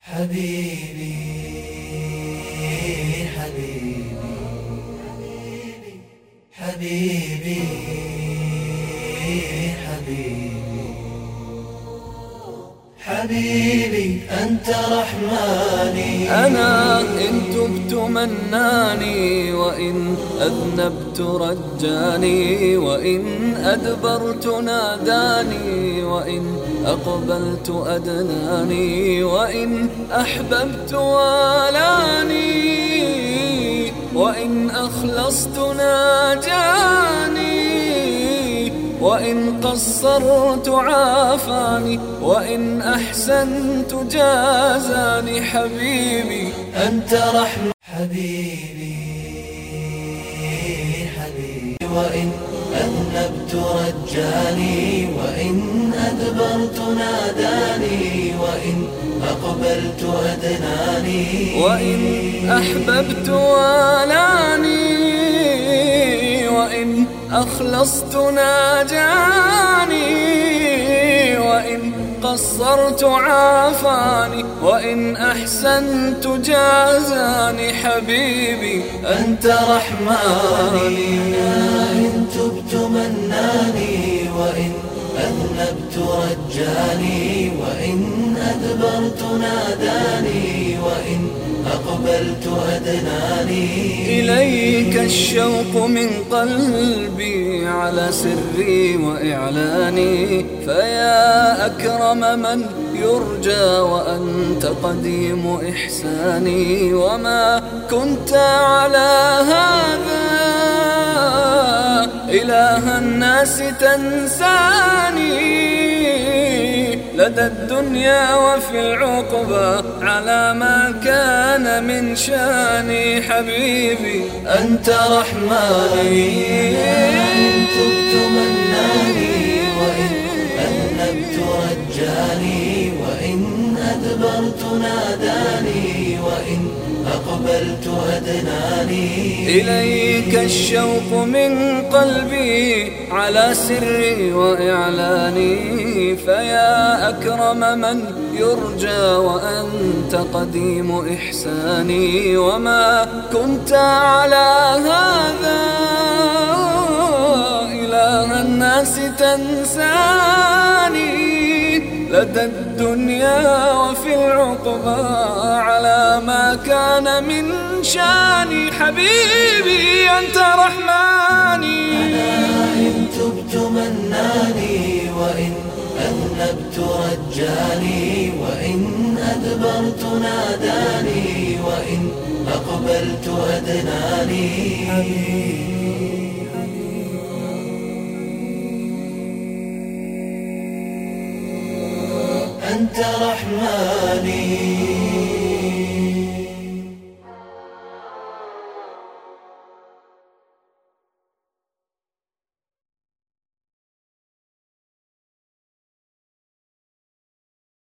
حبيبي حبيبي حبيبي حبيبي حبيبي أنت رحماني. أنا إن تبت مناني وإن أذنبت رجاني وإن أدبرت ناداني وإن أقبلت أدناني وإن أحببت والاني وإن أخلصت ناجاني. وإن قصرت عافاني وإن أحسنت جازاني حبيبي. أنت رحمة حبيبي حبيبي. وإن أذنبت رجاني وإن أدبرت ناداني وإن أقبلت أدناني. وإن أحببت والاني وإن أخلصت ناجاني وإن قصرت عافاني وإن أحسنت جازاني حبيبي أنت رحماني. إن تبت مناني وإن أذنبت رجاني وإن أدبرت ناداني وإن أقبلت أدناني. إليك الشوق من قلبي على سري وإعلاني. فيا أكرم من يرجى وأنت قديم إحساني. وما كنت على هذا إله الناس تنساني. لدى الدنيا وفي العقبى على ما كان من شاني حبيبي. أنت رحماني. إن تبت مناني. أذنبت رجاني وإن أدبرت ناداني وإن أقبلت أدناني. إليك الشوق من قلبي على سري وإعلاني. فيا أكرم من يرجى وأنت قديم إحساني. وما كنت على هذا تنساني لدى الدنيا وفي العقبى على ما كان من شاني. حبيبي أنت رحماني. إن تبت مناني وإن أذنبت رجاني وإن أدبرت ناداني وإن أقبلت أدناني. أنت رحماني.